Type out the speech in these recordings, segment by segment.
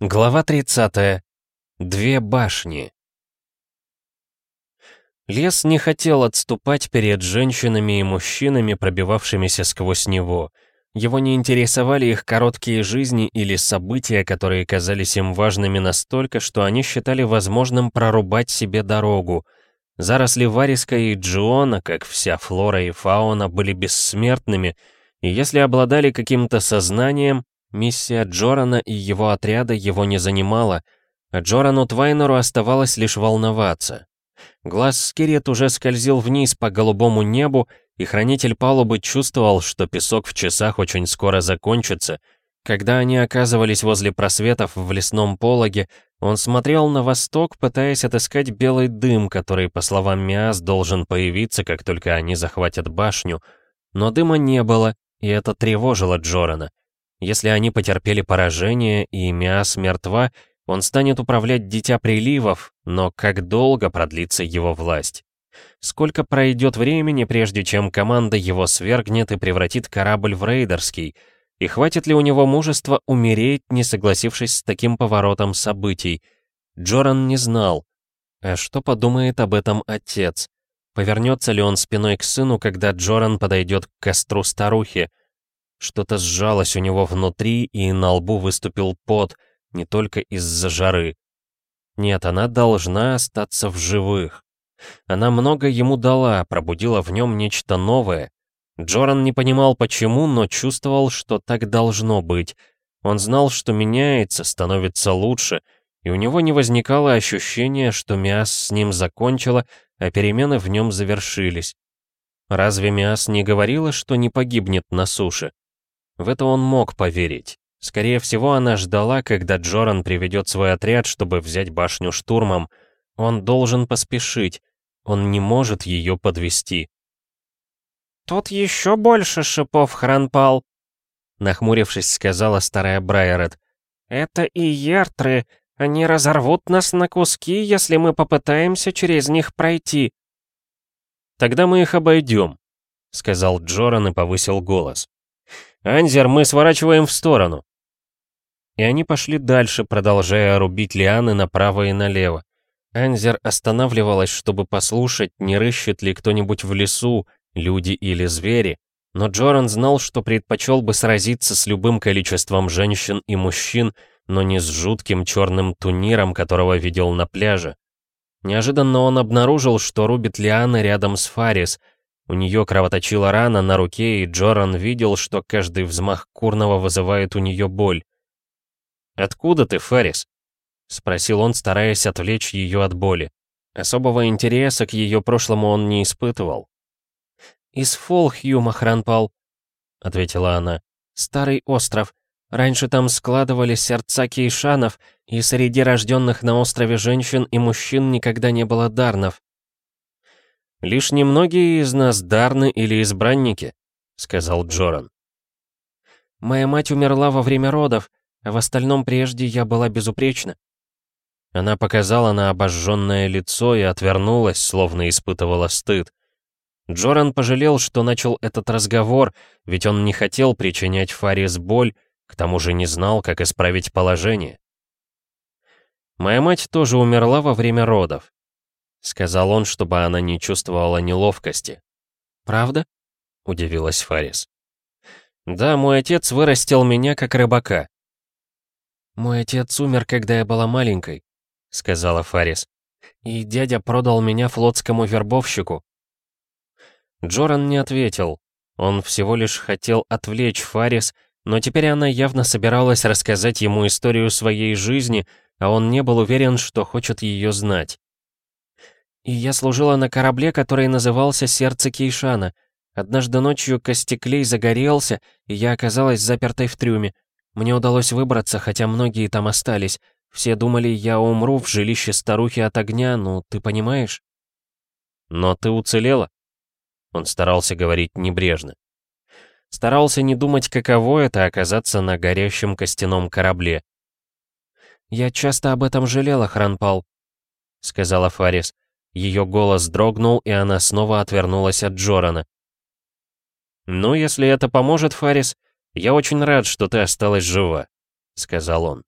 Глава 30. Две башни. Лес не хотел отступать перед женщинами и мужчинами, пробивавшимися сквозь него. Его не интересовали их короткие жизни или события, которые казались им важными настолько, что они считали возможным прорубать себе дорогу. Заросли Вариска и Джиона, как вся флора и фауна, были бессмертными, и если обладали каким-то сознанием, Миссия Джорана и его отряда его не занимала, а Джорану Твайнеру оставалось лишь волноваться. Глаз Скирет уже скользил вниз по голубому небу, и хранитель палубы чувствовал, что песок в часах очень скоро закончится. Когда они оказывались возле просветов в лесном пологе, он смотрел на восток, пытаясь отыскать белый дым, который, по словам Миас, должен появиться, как только они захватят башню. Но дыма не было, и это тревожило Джорана. Если они потерпели поражение и Миас мертва, он станет управлять Дитя Приливов, но как долго продлится его власть? Сколько пройдет времени, прежде чем команда его свергнет и превратит корабль в рейдерский? И хватит ли у него мужества умереть, не согласившись с таким поворотом событий? Джоран не знал. А что подумает об этом отец? Повернется ли он спиной к сыну, когда Джоран подойдет к костру старухи? Что-то сжалось у него внутри, и на лбу выступил пот, не только из-за жары. Нет, она должна остаться в живых. Она много ему дала, пробудила в нем нечто новое. Джоран не понимал почему, но чувствовал, что так должно быть. Он знал, что меняется, становится лучше, и у него не возникало ощущения, что Миас с ним закончила, а перемены в нем завершились. Разве Миас не говорила, что не погибнет на суше? В это он мог поверить. Скорее всего, она ждала, когда Джоран приведет свой отряд, чтобы взять башню штурмом. Он должен поспешить. Он не может ее подвести. «Тут еще больше шипов, Хранпал», — нахмурившись, сказала старая Брайерет. «Это и яртры. Они разорвут нас на куски, если мы попытаемся через них пройти». «Тогда мы их обойдем», — сказал Джоран и повысил голос. «Анзер, мы сворачиваем в сторону!» И они пошли дальше, продолжая рубить лианы направо и налево. Анзер останавливалась, чтобы послушать, не рыщет ли кто-нибудь в лесу, люди или звери, но Джоран знал, что предпочел бы сразиться с любым количеством женщин и мужчин, но не с жутким черным туниром, которого видел на пляже. Неожиданно он обнаружил, что рубит лианы рядом с Фарис, у нее кровоточила рана на руке, и Джоран видел, что каждый взмах курного вызывает у нее боль. «Откуда ты, Феррис?» — спросил он, стараясь отвлечь ее от боли. Особого интереса к ее прошлому он не испытывал. «Из Фолхьюма, Хранпал», — ответила она. «Старый остров. Раньше там складывали сердца кейшанов, и среди рожденных на острове женщин и мужчин никогда не было дарнов. «Лишь немногие из нас дарны или избранники», — сказал Джоран. «Моя мать умерла во время родов, а в остальном прежде я была безупречна». Она показала на обожженное лицо и отвернулась, словно испытывала стыд. Джоран пожалел, что начал этот разговор, ведь он не хотел причинять Фарис боль, к тому же не знал, как исправить положение. Моя мать тоже умерла во время родов. — сказал он, чтобы она не чувствовала неловкости. «Правда?» — удивилась Фарис. «Да, мой отец вырастил меня как рыбака». «Мой отец умер, когда я была маленькой», — сказала Фарис. «И дядя продал меня флотскому вербовщику». Джоран не ответил. Он всего лишь хотел отвлечь Фарис, но теперь она явно собиралась рассказать ему историю своей жизни, а он не был уверен, что хочет ее знать. И я служила на корабле, который назывался «Сердце Кейшана». Однажды ночью Костеклей загорелся, и я оказалась запертой в трюме. Мне удалось выбраться, хотя многие там остались. Все думали, я умру в жилище старухи от огня, ну, ты понимаешь? Но ты уцелела? Он старался говорить небрежно. Старался не думать, каково это оказаться на горящем костяном корабле. «Я часто об этом жалела, Хранпал», — сказала Фарис. Ее голос дрогнул, и она снова отвернулась от Джорана. «Ну, если это поможет, Фарис, я очень рад, что ты осталась жива», — сказал он.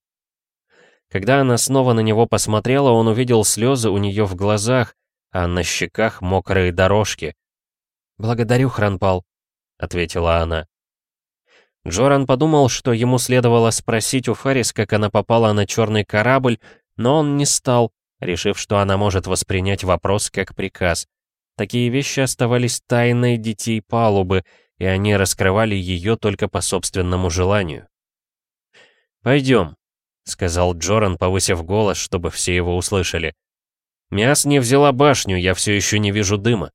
Когда она снова на него посмотрела, он увидел слезы у нее в глазах, а на щеках мокрые дорожки. «Благодарю, Хранпал», — ответила она. Джоран подумал, что ему следовало спросить у Фарис, как она попала на черный корабль, но он не стал, решив, что она может воспринять вопрос как приказ. Такие вещи оставались тайной детей палубы, и они раскрывали ее только по собственному желанию. «Пойдем», — сказал Джоран, повысив голос, чтобы все его услышали. «Мяс не взяла башню, я все еще не вижу дыма.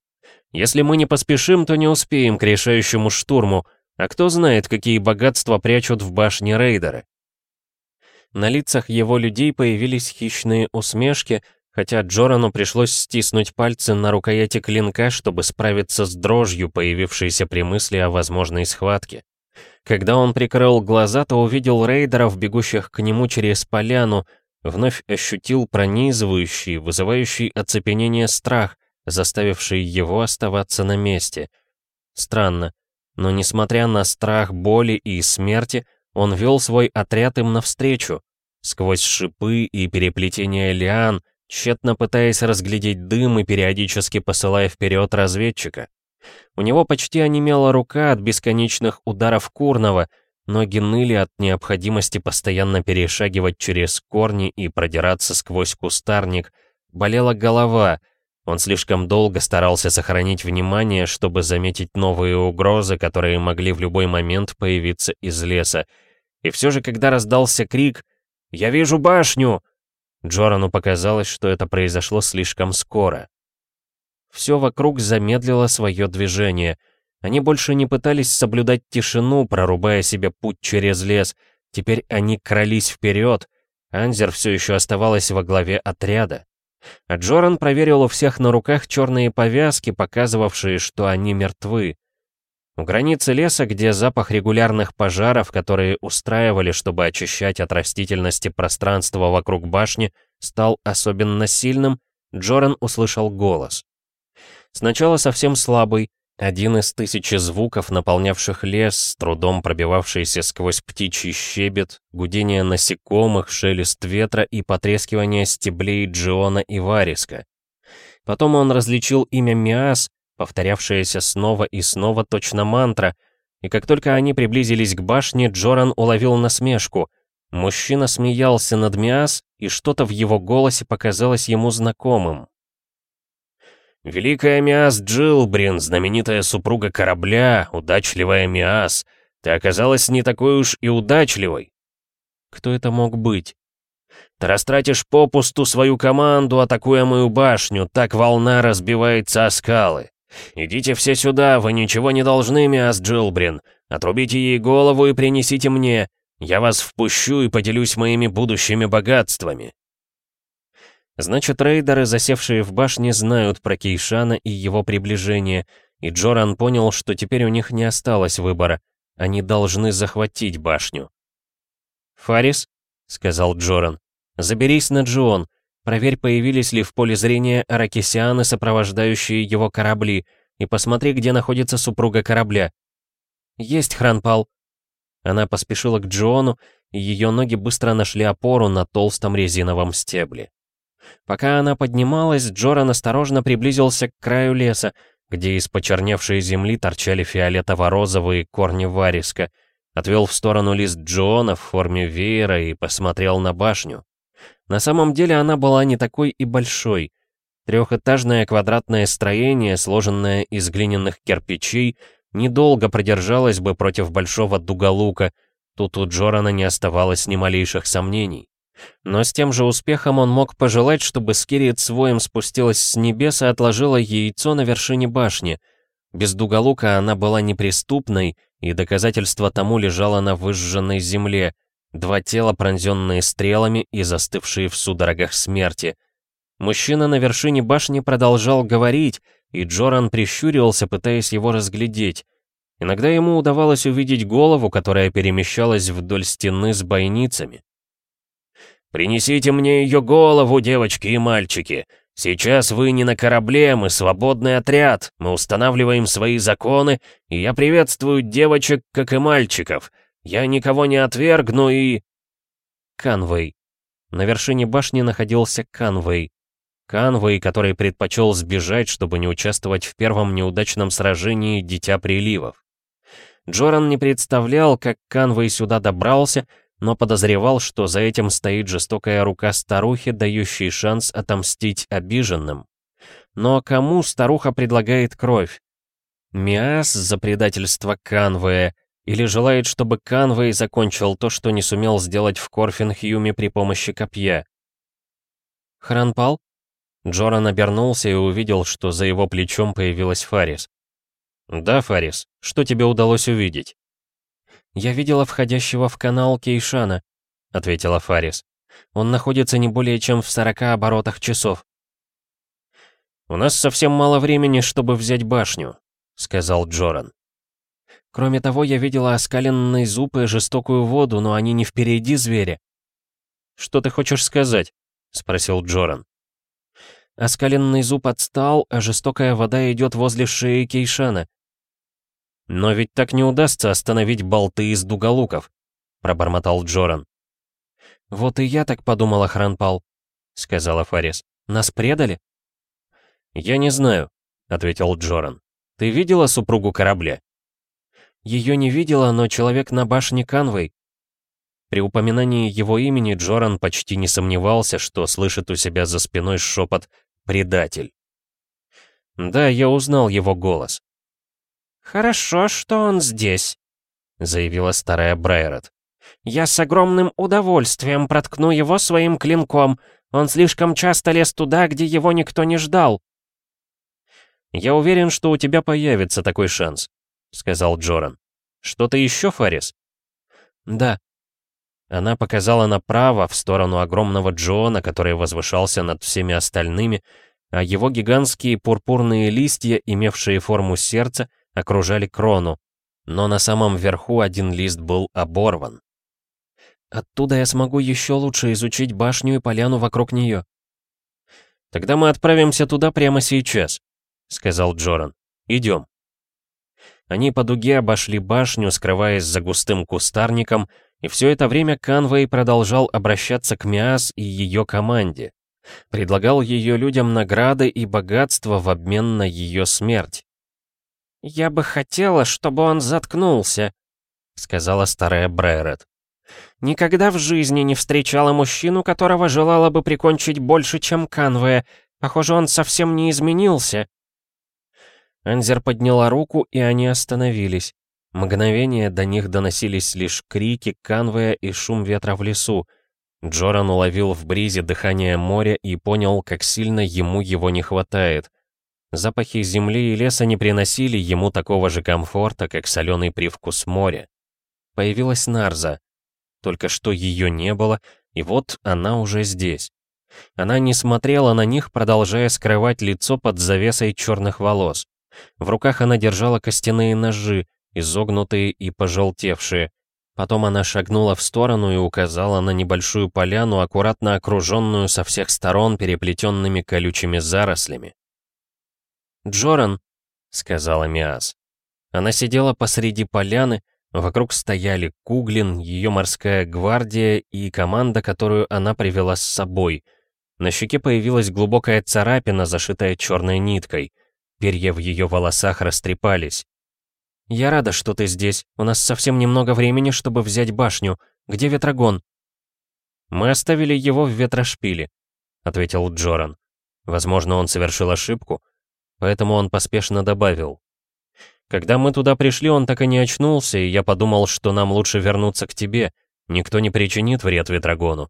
Если мы не поспешим, то не успеем к решающему штурму, а кто знает, какие богатства прячут в башне рейдеры». На лицах его людей появились хищные усмешки, хотя Джорану пришлось стиснуть пальцы на рукояти клинка, чтобы справиться с дрожью, появившейся при мысли о возможной схватке. Когда он прикрыл глаза, то увидел рейдеров, бегущих к нему через поляну, вновь ощутил пронизывающий, вызывающий оцепенение страх, заставивший его оставаться на месте. Странно, но несмотря на страх боли и смерти, он вел свой отряд им навстречу, сквозь шипы и переплетения лиан, тщетно пытаясь разглядеть дым и периодически посылая вперед разведчика. У него почти онемела рука от бесконечных ударов Курного, ноги ныли от необходимости постоянно перешагивать через корни и продираться сквозь кустарник, болела голова, он слишком долго старался сохранить внимание, чтобы заметить новые угрозы, которые могли в любой момент появиться из леса. И все же, когда раздался крик «Я вижу башню!», Джорану показалось, что это произошло слишком скоро. Все вокруг замедлило свое движение. Они больше не пытались соблюдать тишину, прорубая себе путь через лес. Теперь они крались вперед. Анзер все еще оставалась во главе отряда. А Джоран проверил у всех на руках черные повязки, показывавшие, что они мертвы. У границы леса, где запах регулярных пожаров, которые устраивали, чтобы очищать от растительности пространство вокруг башни, стал особенно сильным, Джоран услышал голос. Сначала совсем слабый, один из тысячи звуков, наполнявших лес, с трудом пробивавшийся сквозь птичий щебет, гудение насекомых, шелест ветра и потрескивание стеблей Джиона и Вариска. Потом он различил имя Миас, повторявшееся снова и снова точно мантра, и как только они приблизились к башне, Джоран уловил насмешку. Мужчина смеялся над Миас, и что-то в его голосе показалось ему знакомым. «Великая Миас Джилбрин, знаменитая супруга корабля, удачливая Миас, ты оказалась не такой уж и удачливой». «Кто это мог быть?» «Ты растратишь попусту свою команду, атакуя мою башню, так волна разбивается о скалы. Идите все сюда, вы ничего не должны, Миас Джилбрин. Отрубите ей голову и принесите мне. Я вас впущу и поделюсь моими будущими богатствами». Значит, рейдеры, засевшие в башне, знают про Кейшана и его приближение, и Джоран понял, что теперь у них не осталось выбора. Они должны захватить башню. «Фарис», — сказал Джоран, — «заберись на Джион, проверь, появились ли в поле зрения аракисианы, сопровождающие его корабли, и посмотри, где находится супруга корабля». «Есть, Хранпал». Она поспешила к Джиону, и ее ноги быстро нашли опору на толстом резиновом стебле. Пока она поднималась, Джоран осторожно приблизился к краю леса, где из почерневшей земли торчали фиолетово-розовые корни вариска, отвел в сторону лист Джона в форме веера и посмотрел на башню. На самом деле она была не такой и большой. Трехэтажное квадратное строение, сложенное из глиняных кирпичей, недолго продержалось бы против большого дуголука, тут у Джорана не оставалось ни малейших сомнений. Но с тем же успехом он мог пожелать, чтобы Скирит своим спустилась с небес и отложила яйцо на вершине башни. Без дуголука она была неприступной, и доказательство тому лежало на выжженной земле. Два тела, пронзенные стрелами и застывшие в судорогах смерти. Мужчина на вершине башни продолжал говорить, и Джоран прищурился, пытаясь его разглядеть. Иногда ему удавалось увидеть голову, которая перемещалась вдоль стены с бойницами. Принесите мне ее голову, девочки и мальчики. Сейчас вы не на корабле, мы свободный отряд, мы устанавливаем свои законы, и я приветствую девочек, как и мальчиков. Я никого не отвергну и...» «Канвей», — На вершине башни находился Канвей. Канвей, который предпочел сбежать, чтобы не участвовать в первом неудачном сражении Дитя Приливов. Джоран не представлял, как Канвей сюда добрался, но подозревал, что за этим стоит жестокая рука старухи, дающей шанс отомстить обиженным. Но кому старуха предлагает кровь? Миас за предательство Канвея или желает, чтобы Канвей закончил то, что не сумел сделать в Корфинхюме при помощи копья? Хранпал? Джоран обернулся и увидел, что за его плечом появилась Фарис. «Да, Фарис, что тебе удалось увидеть?» «Я видела входящего в канал Кейшана», — ответила Фарис. «Он находится не более чем в 40 оборотах часов». «У нас совсем мало времени, чтобы взять башню», — сказал Джоран. «Кроме того, я видела оскаленные зубы и жестокую воду, но они не впереди зверя». «Что ты хочешь сказать?» — спросил Джоран. Оскаленный зуб отстал, а жестокая вода идет возле шеи Кейшана. «Но ведь так не удастся остановить болты из дуголуков», — пробормотал Джоран. «Вот и я так подумала, Хранпал», — сказала Фарис. «Нас предали?» «Я не знаю», — ответил Джоран. «Ты видела супругу корабля?» «Ее не видела, но человек на башне Канвей». При упоминании его имени Джоран почти не сомневался, что слышит у себя за спиной шепот «предатель». Да, я узнал его голос. «Хорошо, что он здесь», — заявила старая Брайрот. «Я с огромным удовольствием проткну его своим клинком. Он слишком часто лез туда, где его никто не ждал». «Я уверен, что у тебя появится такой шанс», — сказал Джоран. «Что-то еще, Фарис?» «Да». Она показала направо, в сторону огромного Джона, который возвышался над всеми остальными, а его гигантские пурпурные листья, имевшие форму сердца, окружали крону, но на самом верху один лист был оборван. «Оттуда я смогу еще лучше изучить башню и поляну вокруг нее». «Тогда мы отправимся туда прямо сейчас», — сказал Джоран. «Идем». Они по дуге обошли башню, скрываясь за густым кустарником, и все это время Канвей продолжал обращаться к Миас и ее команде. Предлагал ее людям награды и богатство в обмен на ее смерть. «Я бы хотела, чтобы он заткнулся», — сказала старая Брайрет. «Никогда в жизни не встречала мужчину, которого желала бы прикончить больше, чем Канвея. Похоже, он совсем не изменился». Анзер подняла руку, и они остановились. Мгновение до них доносились лишь крики Канвея и шум ветра в лесу. Джоран уловил в бризе дыхание моря и понял, как сильно ему его не хватает. Запахи земли и леса не приносили ему такого же комфорта, как соленый привкус моря. Появилась Нарза. Только что ее не было, и вот она уже здесь. Она не смотрела на них, продолжая скрывать лицо под завесой черных волос. В руках она держала костяные ножи, изогнутые и пожелтевшие. Потом она шагнула в сторону и указала на небольшую поляну, аккуратно окруженную со всех сторон переплетенными колючими зарослями. «Джоран», — сказала Миас. Она сидела посреди поляны, вокруг стояли Куглин, ее морская гвардия и команда, которую она привела с собой. На щеке появилась глубокая царапина, зашитая черной ниткой. Перья в ее волосах растрепались. «Я рада, что ты здесь. У нас совсем немного времени, чтобы взять башню. Где Ветрогон?» «Мы оставили его в ветрошпиле», — ответил Джоран. Возможно, он совершил ошибку, Поэтому он поспешно добавил. «Когда мы туда пришли, он так и не очнулся, и я подумал, что нам лучше вернуться к тебе. Никто не причинит вред Ветрогону».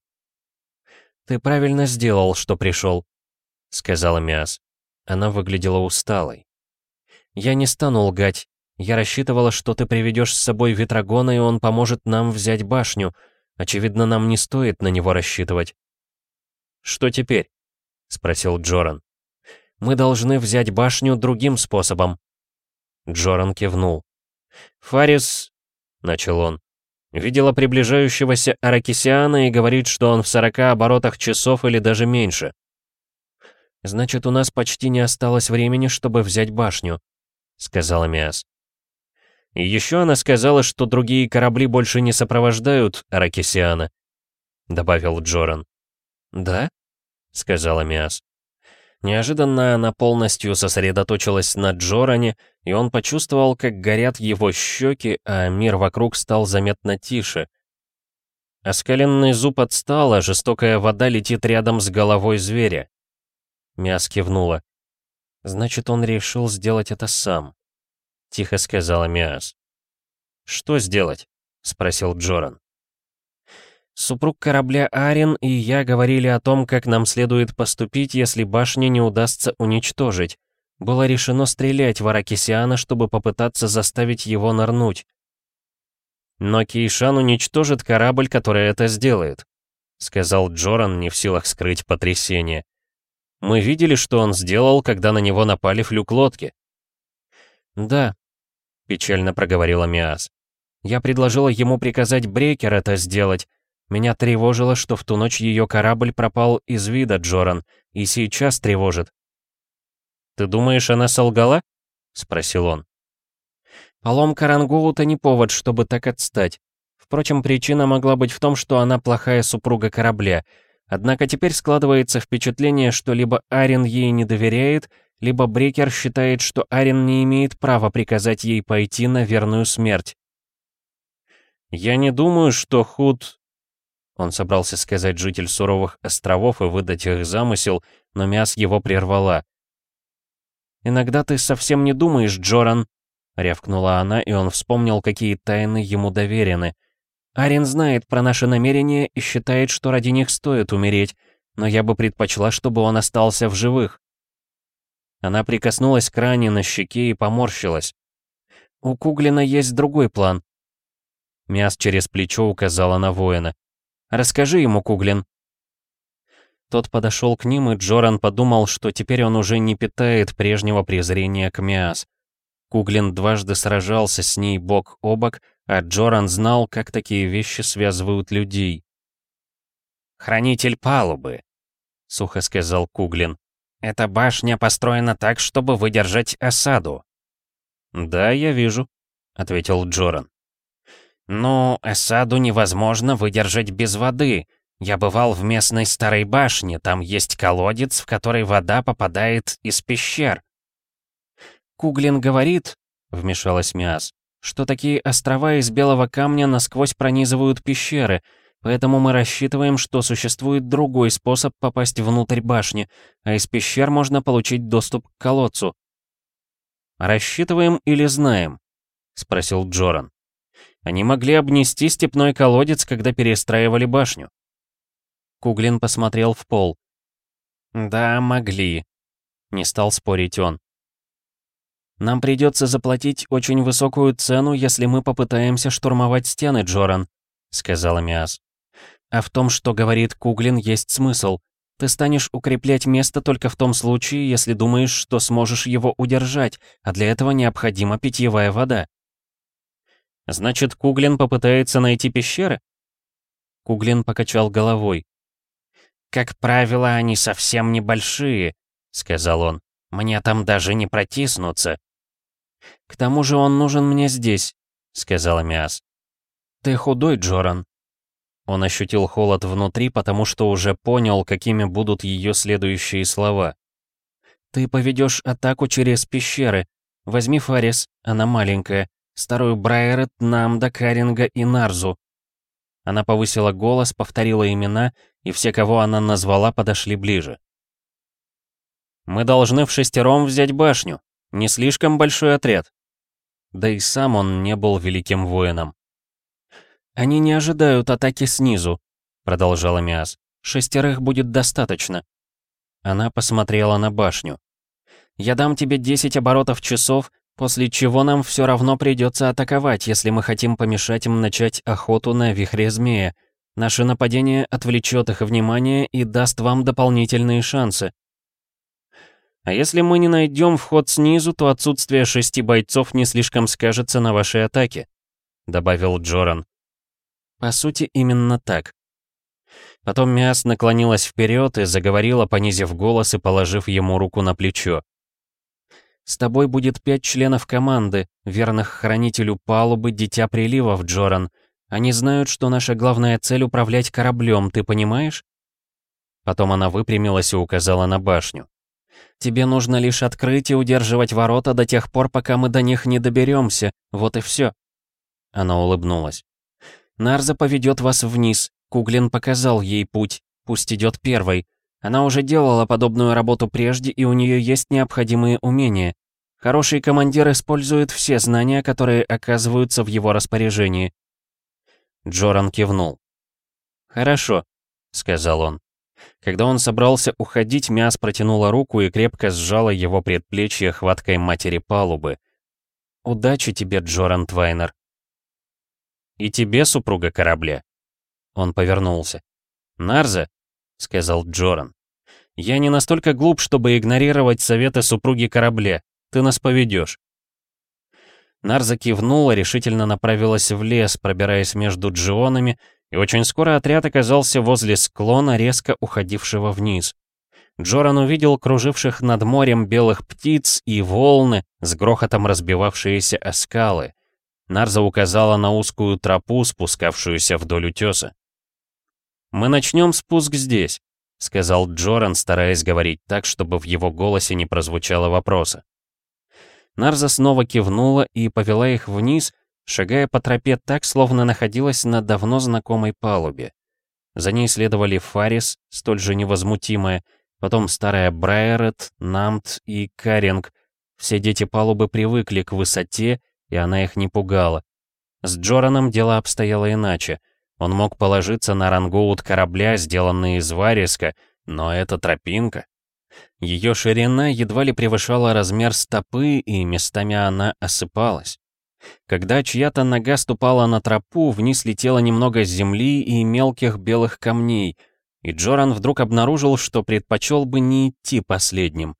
«Ты правильно сделал, что пришел», — сказала Миас. Она выглядела усталой. «Я не стану лгать. Я рассчитывала, что ты приведешь с собой Ветрогона, и он поможет нам взять башню. Очевидно, нам не стоит на него рассчитывать». «Что теперь?» — спросил Джоран. Мы должны взять башню другим способом». Джоран кивнул. «Фарис...» — начал он. «Видела приближающегося Аракисиана и говорит, что он в сорока оборотах часов или даже меньше». «Значит, у нас почти не осталось времени, чтобы взять башню», — сказала Миас. И еще она сказала, что другие корабли больше не сопровождают Аракисиана, — добавил Джоран. «Да?» — сказала Миас. Неожиданно она полностью сосредоточилась на Джоране, и он почувствовал, как горят его щеки, а мир вокруг стал заметно тише. Оскаленный зуб отстал, а жестокая вода летит рядом с головой зверя. Мяс кивнула. «Значит, он решил сделать это сам», — тихо сказала Миас. «Что сделать?» — спросил Джоран. Супруг корабля Арен и я говорили о том, как нам следует поступить, если башню не удастся уничтожить. Было решено стрелять в Аракисиана, чтобы попытаться заставить его нырнуть. «Но Кейшан уничтожит корабль, который это сделает», — сказал Джоран, не в силах скрыть потрясение. «Мы видели, что он сделал, когда на него напали флюк-лодки». «Да», — печально проговорила Миас. «Я предложила ему приказать Брекер это сделать, меня тревожило, что в ту ночь ее корабль пропал из вида, Джоран, и сейчас тревожит. «Ты думаешь, она солгала?» — спросил он. Поломка Рангоута не повод, чтобы так отстать. Впрочем, причина могла быть в том, что она плохая супруга корабля. Однако теперь складывается впечатление, что либо Арен ей не доверяет, либо Брекер считает, что Арен не имеет права приказать ей пойти на верную смерть. «Я не думаю, что Худ он собрался сказать житель суровых островов и выдать их замысел, но Мяс его прервала. «Иногда ты совсем не думаешь, Джоран», — рявкнула она, и он вспомнил, какие тайны ему доверены. «Арин знает про наши намерения и считает, что ради них стоит умереть, но я бы предпочла, чтобы он остался в живых». Она прикоснулась к ране на щеке и поморщилась. «У Куглина есть другой план». Мяс через плечо указала на воина. Расскажи ему, Куглин». Тот подошел к ним, и Джоран подумал, что теперь он уже не питает прежнего презрения к Миас. Куглин дважды сражался с ней бок о бок, а Джоран знал, как такие вещи связывают людей. «Хранитель палубы», — сухо сказал Куглин. «Эта башня построена так, чтобы выдержать осаду». «Да, я вижу», — ответил Джоран. «Ну, осаду невозможно выдержать без воды. Я бывал в местной старой башне, там есть колодец, в который вода попадает из пещер». «Куглин говорит», — вмешалась Миас, «что такие острова из белого камня насквозь пронизывают пещеры, поэтому мы рассчитываем, что существует другой способ попасть внутрь башни, а из пещер можно получить доступ к колодцу». «Рассчитываем или знаем?» — спросил Джоран. Они могли обнести степной колодец, когда перестраивали башню. Куглин посмотрел в пол. «Да, могли», — не стал спорить он. «Нам придется заплатить очень высокую цену, если мы попытаемся штурмовать стены, Джоран», — сказала Миас. «А в том, что говорит Куглин, есть смысл. Ты станешь укреплять место только в том случае, если думаешь, что сможешь его удержать, а для этого необходима питьевая вода. Значит, Куглин попытается найти пещеры? Куглин покачал головой. «Как правило, они совсем небольшие», — сказал он. «Мне там даже не протиснуться». «К тому же он нужен мне здесь», — сказала Миас. «Ты худой, Джоран». Он ощутил холод внутри, потому что уже понял, какими будут ее следующие слова. «Ты поведешь атаку через пещеры. Возьми Фарис, она маленькая. Старую Брайерет, Намда, Каринга и Нарзу. Она повысила голос, повторила имена, и все, кого она назвала, подошли ближе. «Мы должны в шестером взять башню. Не слишком большой отряд». Да и сам он не был великим воином. «Они не ожидают атаки снизу», — продолжала Миас. «Шестерых будет достаточно». Она посмотрела на башню. «Я дам тебе 10 оборотов часов, После чего нам все равно придется атаковать, если мы хотим помешать им начать охоту на вихре змея. Наше нападение отвлечет их внимание и даст вам дополнительные шансы. А если мы не найдем вход снизу, то отсутствие шести бойцов не слишком скажется на вашей атаке», — добавил Джоран. По сути, именно так. Потом Миас наклонилась вперед и заговорила, понизив голос и положив ему руку на плечо. С тобой будет пять членов команды, верных хранителю палубы Дитя Приливов, Джоран. Они знают, что наша главная цель — управлять кораблем, ты понимаешь?» Потом она выпрямилась и указала на башню. «Тебе нужно лишь открыть и удерживать ворота до тех пор, пока мы до них не доберемся. Вот и все». Она улыбнулась. «Нарза поведет вас вниз. Куглин показал ей путь. Пусть идет первой. Она уже делала подобную работу прежде, и у нее есть необходимые умения. Хороший командир использует все знания, которые оказываются в его распоряжении». Джоран кивнул. «Хорошо», — сказал он. Когда он собрался уходить, Мяс протянула руку и крепко сжала его предплечье хваткой матери палубы. «Удачи тебе, Джоран Твайнер». «И тебе, супруга корабля». Он повернулся. «Нарза», — сказал Джоран, — «я не настолько глуп, чтобы игнорировать советы супруги корабля. Ты нас поведешь». Нарза кивнула, решительно направилась в лес, пробираясь между джионами, и очень скоро отряд оказался возле склона, резко уходившего вниз. Джоран увидел круживших над морем белых птиц и волны, с грохотом разбивавшиеся о скалы. Нарза указала на узкую тропу, спускавшуюся вдоль утеса. «Мы начнем спуск здесь», — сказал Джоран, стараясь говорить так, чтобы в его голосе не прозвучало вопроса. Нарза снова кивнула и повела их вниз, шагая по тропе так, словно находилась на давно знакомой палубе. За ней следовали Фарис, столь же невозмутимая, потом старая Брайерет, Намт и Каринг. Все дети палубы привыкли к высоте, и она их не пугала. С Джораном дело обстояло иначе. Он мог положиться на рангоут корабля, сделанный из вариска, но эта тропинка... Ее ширина едва ли превышала размер стопы, и местами она осыпалась. Когда чья-то нога ступала на тропу, вниз летело немного земли и мелких белых камней, и Джоран вдруг обнаружил, что предпочел бы не идти последним.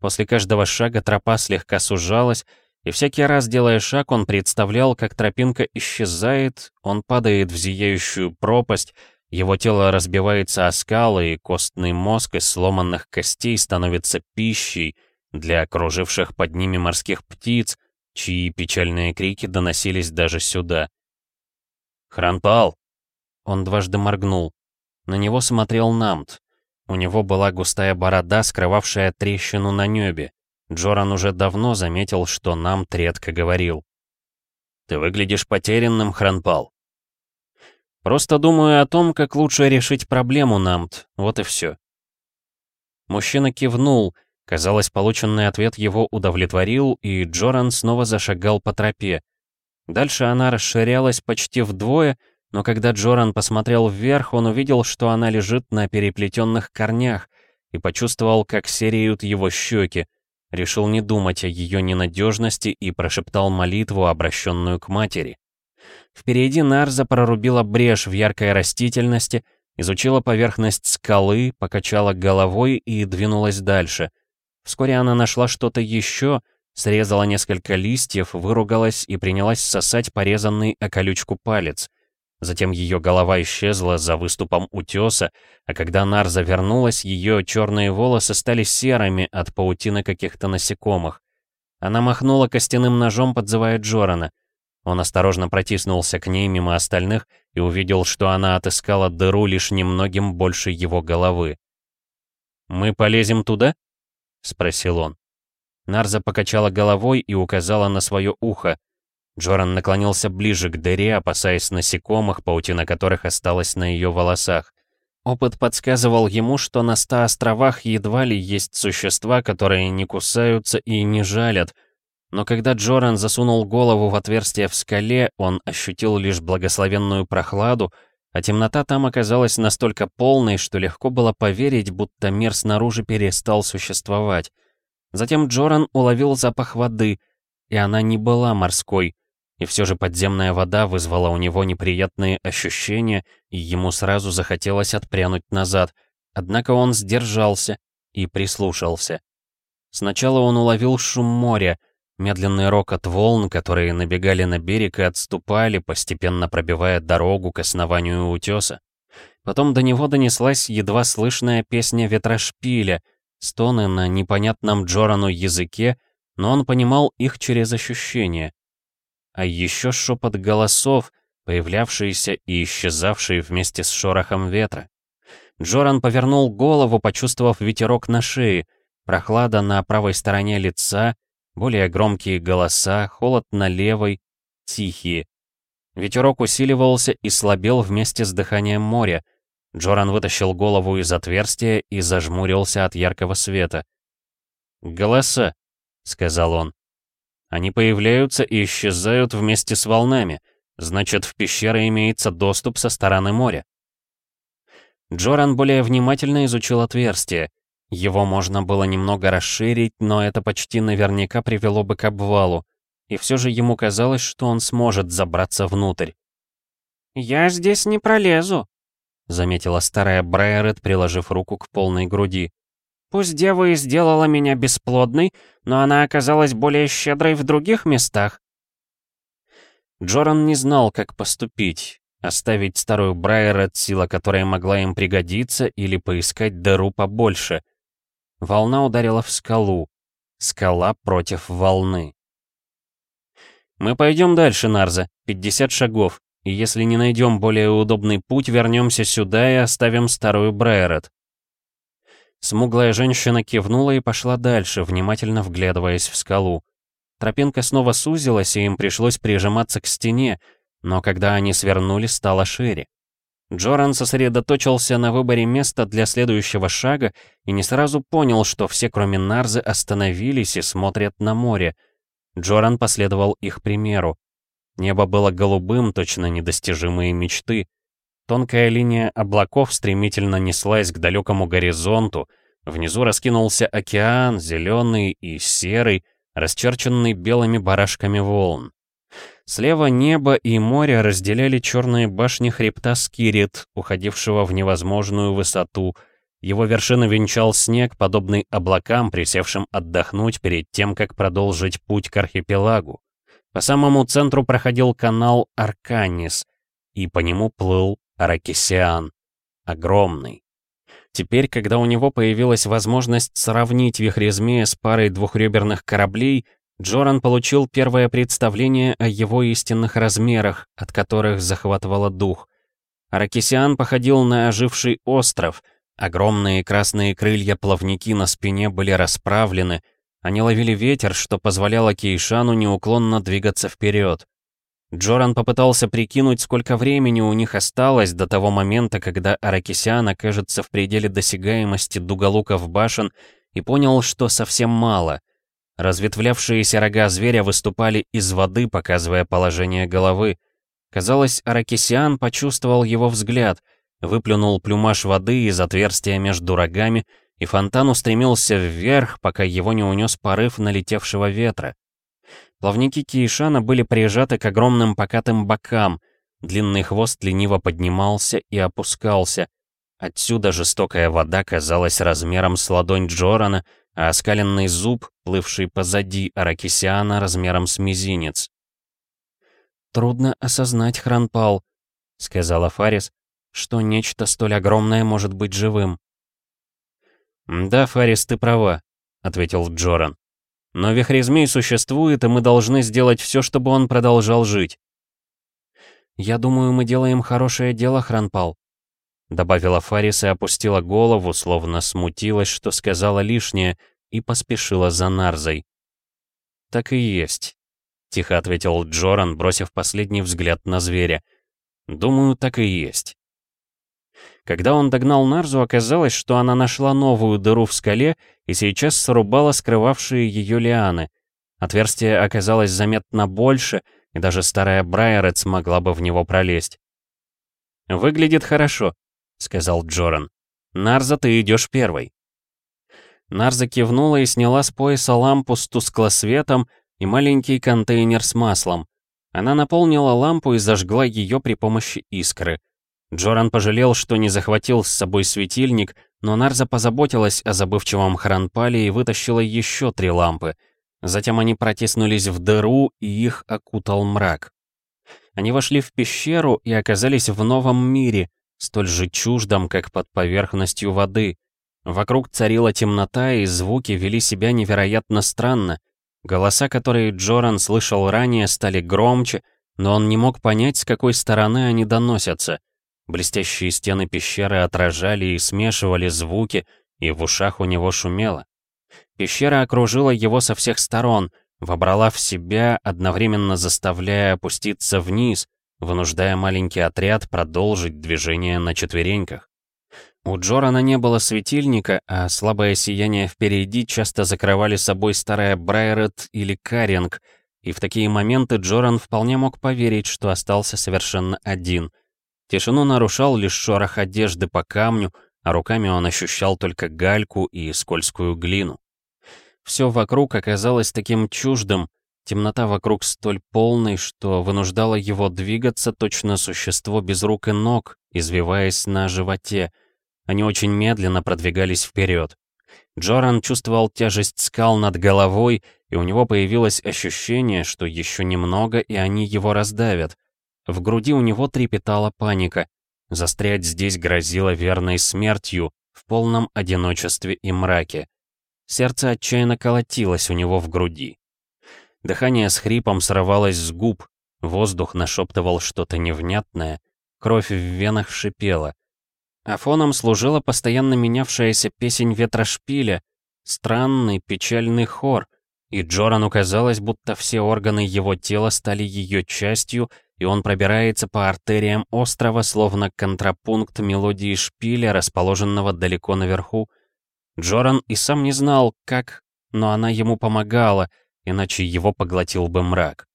После каждого шага тропа слегка сужалась, и всякий раз, делая шаг, он представлял, как тропинка исчезает, он падает в зияющую пропасть, его тело разбивается о скалы, и костный мозг из сломанных костей становится пищей для окруживших под ними морских птиц, чьи печальные крики доносились даже сюда. «Хранпал!» Он дважды моргнул. На него смотрел Намт. У него была густая борода, скрывавшая трещину на небе. Джоран уже давно заметил, что Намт редко говорил. «Ты выглядишь потерянным, Хранпал». «Просто думаю о том, как лучше решить проблему, Намт. Вот и все». Мужчина кивнул, Казалось, полученный ответ его удовлетворил, и Джоран снова зашагал по тропе. Дальше она расширялась почти вдвое, но когда Джоран посмотрел вверх, он увидел, что она лежит на переплетенных корнях, и почувствовал, как сереют его щеки. Решил не думать о ее ненадежности и прошептал молитву, обращенную к матери. Впереди Нарза прорубила брешь в яркой растительности, изучила поверхность скалы, покачала головой и двинулась дальше — Вскоре она нашла что-то еще, срезала несколько листьев, выругалась и принялась сосать порезанный о колючку палец. Затем ее голова исчезла за выступом утеса, а когда Нарза вернулась, ее черные волосы стали серыми от паутины каких-то насекомых. Она махнула костяным ножом, подзывая Джорана. Он осторожно протиснулся к ней мимо остальных и увидел, что она отыскала дыру лишь немногим больше его головы. «Мы полезем туда?» — спросил он. Нарза покачала головой и указала на свое ухо. Джоран наклонился ближе к дыре, опасаясь насекомых, паутина которых осталась на ее волосах. Опыт подсказывал ему, что на ста островах едва ли есть существа, которые не кусаются и не жалят. Но когда Джоран засунул голову в отверстие в скале, он ощутил лишь благословенную прохладу, а темнота там оказалась настолько полной, что легко было поверить, будто мир снаружи перестал существовать. Затем Джоран уловил запах воды, и она не была морской, и все же подземная вода вызвала у него неприятные ощущения, и ему сразу захотелось отпрянуть назад, однако он сдержался и прислушался. Сначала он уловил шум моря, Медленный рокот волн, которые набегали на берег и отступали, постепенно пробивая дорогу к основанию утеса. Потом до него донеслась едва слышная песня ветрошпиля, стоны на непонятном Джорану языке, но он понимал их через ощущения. А еще шепот голосов, появлявшиеся и исчезавшие вместе с шорохом ветра. Джоран повернул голову, почувствовав ветерок на шее, прохлада на правой стороне лица, более громкие голоса, холод на левой, тихие. Ветерок усиливался и слабел вместе с дыханием моря. Джоран вытащил голову из отверстия и зажмурился от яркого света. «Голоса», — сказал он. «Они появляются и исчезают вместе с волнами. Значит, в пещеры имеется доступ со стороны моря». Джоран более внимательно изучил отверстие. Его можно было немного расширить, но это почти наверняка привело бы к обвалу. И все же ему казалось, что он сможет забраться внутрь. «Я здесь не пролезу», — заметила старая Брайерет, приложив руку к полной груди. «Пусть дева и сделала меня бесплодной, но она оказалась более щедрой в других местах». Джоран не знал, как поступить. Оставить старую Брайерет, сила которой могла им пригодиться, или поискать дыру побольше. Волна ударила в скалу. Скала против волны. «Мы пойдем дальше, Нарза, 50 шагов, и если не найдем более удобный путь, вернемся сюда и оставим старую Брайерет». Смуглая женщина кивнула и пошла дальше, внимательно вглядываясь в скалу. Тропинка снова сузилась, и им пришлось прижиматься к стене, но когда они свернули, стало шире. Джоран сосредоточился на выборе места для следующего шага и не сразу понял, что все, кроме Нарзы, остановились и смотрят на море. Джоран последовал их примеру. Небо было голубым, точно недостижимые мечты. Тонкая линия облаков стремительно неслась к далекому горизонту. Внизу раскинулся океан, зеленый и серый, расчерченный белыми барашками волн. Слева небо и море разделяли черные башни хребта Скирит, уходившего в невозможную высоту. Его вершина венчал снег, подобный облакам, присевшим отдохнуть перед тем, как продолжить путь к архипелагу. По самому центру проходил канал Арканис, и по нему плыл Аракисиан. Огромный. Теперь, когда у него появилась возможность сравнить вихрезмея с парой двухреберных кораблей, Джоран получил первое представление о его истинных размерах, от которых захватывало дух. Аракисиан походил на оживший остров. Огромные красные крылья-плавники на спине были расправлены. Они ловили ветер, что позволяло Кейшану неуклонно двигаться вперед. Джоран попытался прикинуть, сколько времени у них осталось до того момента, когда Аракисиан окажется в пределе досягаемости дуголуков башен, и понял, что совсем мало. Разветвлявшиеся рога зверя выступали из воды, показывая положение головы. Казалось, Аракисиан почувствовал его взгляд, выплюнул плюмаж воды из отверстия между рогами, и фонтан устремился вверх, пока его не унес порыв налетевшего ветра. Плавники Киишана были прижаты к огромным покатым бокам, длинный хвост лениво поднимался и опускался. Отсюда жестокая вода казалась размером с ладонь Джорана, а оскаленный зуб, плывший позади Аракисиана размером с мизинец. «Трудно осознать, Хранпал», — сказала Фарис, «что нечто столь огромное может быть живым». «Да, Фарис, ты права», — ответил Джоран. «Но вихрезмей существует, и мы должны сделать все, чтобы он продолжал жить». «Я думаю, мы делаем хорошее дело, Хранпал», Добавила Фарис и опустила голову, словно смутилась, что сказала лишнее, и поспешила за Нарзой. «Так и есть», — тихо ответил Джоран, бросив последний взгляд на зверя. «Думаю, так и есть». Когда он догнал Нарзу, оказалось, что она нашла новую дыру в скале и сейчас срубала скрывавшие ее лианы. Отверстие оказалось заметно больше, и даже старая Брайерет смогла бы в него пролезть. «Выглядит хорошо», — сказал Джоран. «Нарза, ты идешь первой». Нарза кивнула и сняла с пояса лампу с тусклосветом и маленький контейнер с маслом. Она наполнила лампу и зажгла ее при помощи искры. Джоран пожалел, что не захватил с собой светильник, но Нарза позаботилась о забывчивом хранпале и вытащила еще три лампы. Затем они протиснулись в дыру, и их окутал мрак. Они вошли в пещеру и оказались в новом мире, столь же чуждом, как под поверхностью воды. Вокруг царила темнота, и звуки вели себя невероятно странно. Голоса, которые Джоран слышал ранее, стали громче, но он не мог понять, с какой стороны они доносятся. Блестящие стены пещеры отражали и смешивали звуки, и в ушах у него шумело. Пещера окружила его со всех сторон, вобрала в себя, одновременно заставляя опуститься вниз, вынуждая маленький отряд продолжить движение на четвереньках. У Джорана не было светильника, а слабое сияние впереди часто закрывали собой старая Брайрет или Каринг, и в такие моменты Джоран вполне мог поверить, что остался совершенно один. Тишину нарушал лишь шорох одежды по камню, а руками он ощущал только гальку и скользкую глину. Все вокруг оказалось таким чуждым, темнота вокруг столь полной, что вынуждала его двигаться точно существо без рук и ног, извиваясь на животе. Они очень медленно продвигались вперед. Джоран чувствовал тяжесть скал над головой, и у него появилось ощущение, что еще немного, и они его раздавят. В груди у него трепетала паника. Застрять здесь грозило верной смертью, в полном одиночестве и мраке. Сердце отчаянно колотилось у него в груди. Дыхание с хрипом срывалось с губ, воздух нашептывал что-то невнятное, кровь в венах шипела. А фоном служила постоянно менявшаяся песень ветрошпиля, странный печальный хор, и Джорану казалось, будто все органы его тела стали ее частью, и он пробирается по артериям острова, словно контрапункт мелодии шпиля, расположенного далеко наверху, Джоран и сам не знал, как, но она ему помогала, иначе его поглотил бы мрак.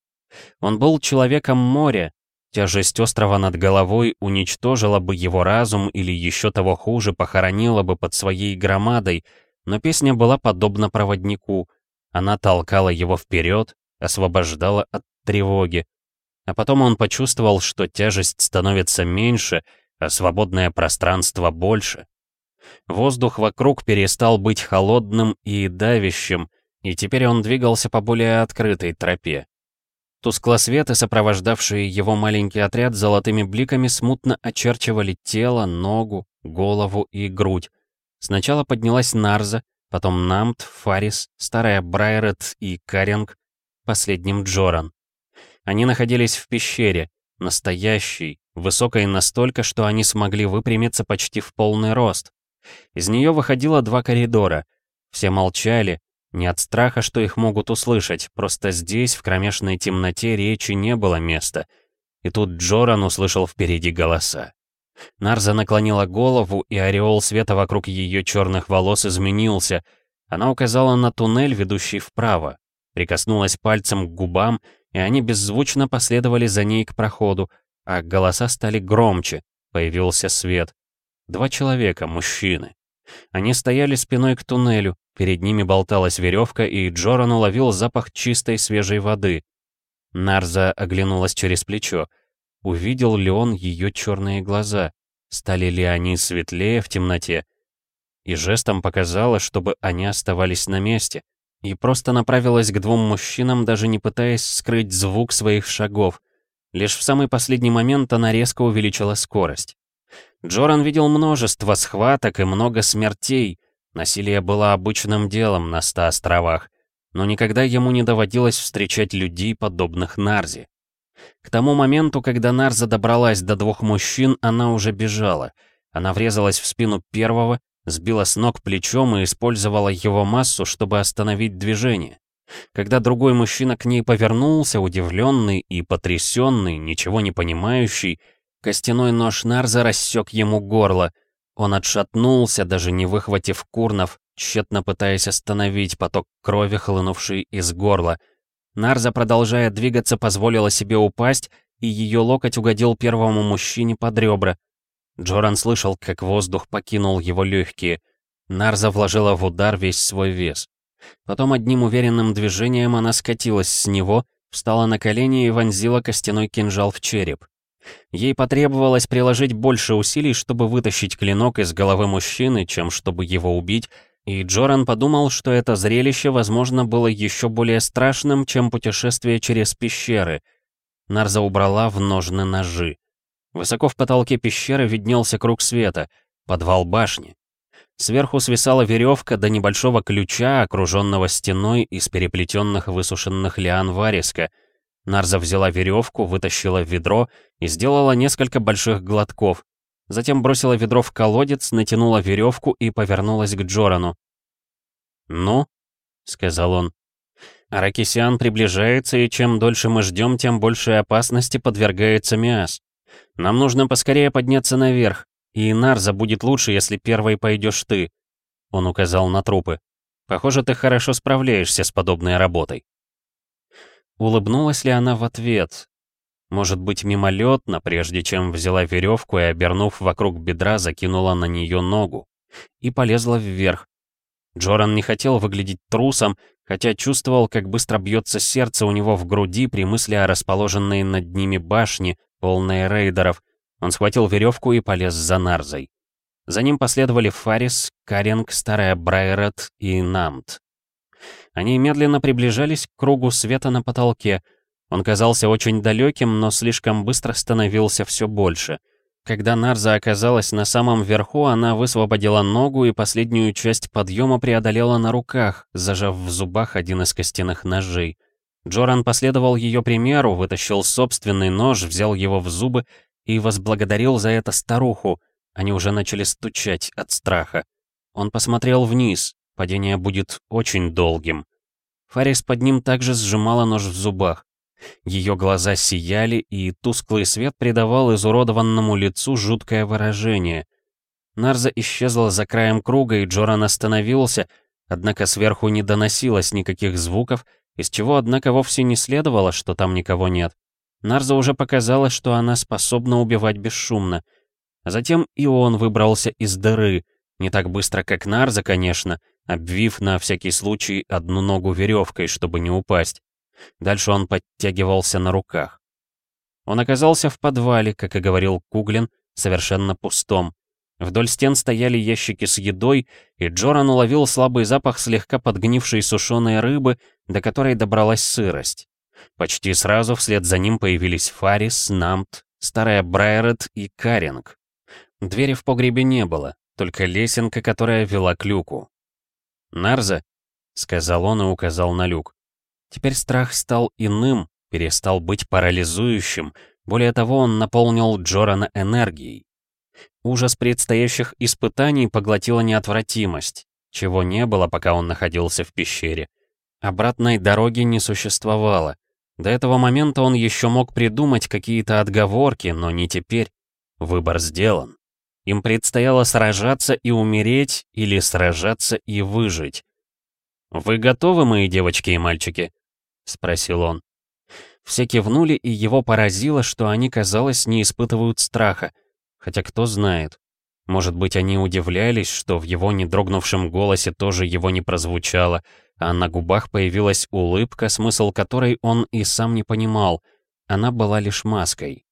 Он был человеком моря, тяжесть острова над головой уничтожила бы его разум или еще того хуже похоронила бы под своей громадой, но песня была подобна проводнику. Она толкала его вперед, освобождала от тревоги. А потом он почувствовал, что тяжесть становится меньше, а свободное пространство больше. Воздух вокруг перестал быть холодным и давящим, и теперь он двигался по более открытой тропе. Тусклосветы, сопровождавшие его маленький отряд золотыми бликами, смутно очерчивали тело, ногу, голову и грудь. Сначала поднялась Нарза, потом Намт, Фарис, старая Брайрет и Каринг, последним Джоран. Они находились в пещере, настоящей, высокой настолько, что они смогли выпрямиться почти в полный рост. Из нее выходило два коридора. Все молчали, не от страха, что их могут услышать, просто здесь, в кромешной темноте, речи не было места. И тут Джоран услышал впереди голоса. Нарза наклонила голову, и ореол света вокруг ее черных волос изменился. Она указала на туннель, ведущий вправо. Прикоснулась пальцем к губам, и они беззвучно последовали за ней к проходу, а голоса стали громче, появился свет. Два человека, мужчины. Они стояли спиной к туннелю, перед ними болталась веревка, и Джоран уловил запах чистой свежей воды. Нарза оглянулась через плечо. Увидел ли он ее черные глаза? Стали ли они светлее в темноте? И жестом показала, чтобы они оставались на месте. И просто направилась к двум мужчинам, даже не пытаясь скрыть звук своих шагов. Лишь в самый последний момент она резко увеличила скорость. Джоран видел множество схваток и много смертей. Насилие было обычным делом на ста островах, но никогда ему не доводилось встречать людей, подобных Нарзе. К тому моменту, когда Нарза добралась до двух мужчин, она уже бежала. Она врезалась в спину первого, сбила с ног плечом и использовала его массу, чтобы остановить движение. Когда другой мужчина к ней повернулся, удивленный и потрясенный, ничего не понимающий, Костяной нож Нарза рассек ему горло. Он отшатнулся, даже не выхватив курнов, тщетно пытаясь остановить поток крови, хлынувший из горла. Нарза, продолжая двигаться, позволила себе упасть, и ее локоть угодил первому мужчине под ребра. Джоран слышал, как воздух покинул его легкие. Нарза вложила в удар весь свой вес. Потом одним уверенным движением она скатилась с него, встала на колени и вонзила костяной кинжал в череп. Ей потребовалось приложить больше усилий, чтобы вытащить клинок из головы мужчины, чем чтобы его убить, и Джоран подумал, что это зрелище, возможно, было еще более страшным, чем путешествие через пещеры. Нарза убрала в ножны ножи. Высоко в потолке пещеры виднелся круг света, подвал башни. Сверху свисала веревка до небольшого ключа, окруженного стеной из переплетенных высушенных лиан вариска — Нарза взяла веревку, вытащила ведро и сделала несколько больших глотков. Затем бросила ведро в колодец, натянула веревку и повернулась к Джорану. «Ну?» — сказал он. «Аракисиан приближается, и чем дольше мы ждем, тем большей опасности подвергается Миас. Нам нужно поскорее подняться наверх, и Нарза будет лучше, если первой пойдешь ты», — он указал на трупы. «Похоже, ты хорошо справляешься с подобной работой». Улыбнулась ли она в ответ? Может быть, мимолетно, прежде чем взяла веревку и, обернув вокруг бедра, закинула на нее ногу. И полезла вверх. Джоран не хотел выглядеть трусом, хотя чувствовал, как быстро бьется сердце у него в груди при мысли о расположенной над ними башне, полной рейдеров. Он схватил веревку и полез за Нарзой. За ним последовали Фарис, Каринг, Старая Брайрет и Намт. Они медленно приближались к кругу света на потолке — он казался очень далеким, но слишком быстро становился все больше. Когда Нарза оказалась на самом верху, она высвободила ногу и последнюю часть подъема преодолела на руках, зажав в зубах один из костяных ножей. Джоран последовал ее примеру, вытащил собственный нож, взял его в зубы и возблагодарил за это старуху. Они уже начали стучать от страха. Он посмотрел вниз, падение будет очень долгим. Фарис под ним также сжимала нож в зубах. Ее глаза сияли, и тусклый свет придавал изуродованному лицу жуткое выражение. Нарза исчезла за краем круга, и Джоран остановился, однако сверху не доносилось никаких звуков, из чего, однако, вовсе не следовало, что там никого нет. Нарза уже показала, что она способна убивать бесшумно. Затем и он выбрался из дыры, не так быстро, как Нарза, конечно, обвив на всякий случай одну ногу веревкой, чтобы не упасть. Дальше он подтягивался на руках. Он оказался в подвале, как и говорил Куглин, совершенно пустом. Вдоль стен стояли ящики с едой, и Джоран уловил слабый запах слегка подгнившей сушеной рыбы, до которой добралась сырость. Почти сразу вслед за ним появились Фарис, Намт, Старая Брайрет и Каринг. Двери в погребе не было, только лесенка, которая вела к люку. «Нарза», — сказал он и указал на люк. Теперь страх стал иным, перестал быть парализующим, более того, он наполнил Джорана энергией. Ужас предстоящих испытаний поглотила неотвратимость, чего не было, пока он находился в пещере. Обратной дороги не существовало. До этого момента он еще мог придумать какие-то отговорки, но не теперь. Выбор сделан. Им предстояло сражаться и умереть, или сражаться и выжить. «Вы готовы, мои девочки и мальчики?» — спросил он. Все кивнули, и его поразило, что они, казалось, не испытывают страха. Хотя кто знает. Может быть, они удивлялись, что в его недрогнувшем голосе тоже его не прозвучало, а на губах появилась улыбка, смысл которой он и сам не понимал. Она была лишь маской.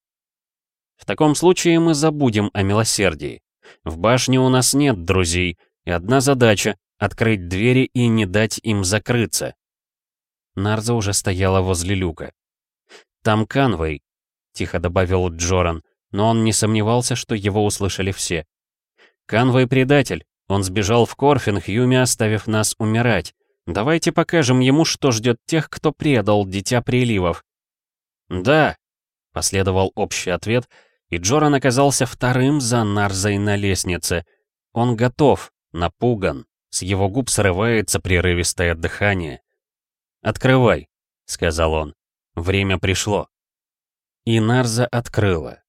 В таком случае мы забудем о милосердии. В башне у нас нет друзей, и одна задача — открыть двери и не дать им закрыться. Нарза уже стояла возле люка. «Там Канвей», — тихо добавил Джоран, но он не сомневался, что его услышали все. «Канвей предатель. Он сбежал в Корфин, Хьюми оставив нас умирать. Давайте покажем ему, что ждет тех, кто предал Дитя Приливов». «Да», — последовал общий ответ, и Джоран оказался вторым за Нарзой на лестнице. Он готов, напуган, с его губ срывается прерывистое дыхание. «Открывай», — сказал он. «Время пришло». И Нарза открыла.